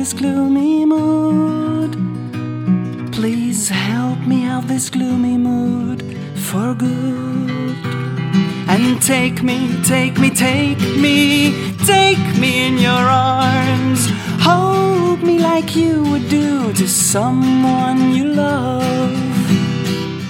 this gloomy mood. Please help me out this gloomy mood for good. And take me, take me, take me, take me in your arms. Hold me like you would do to someone you love.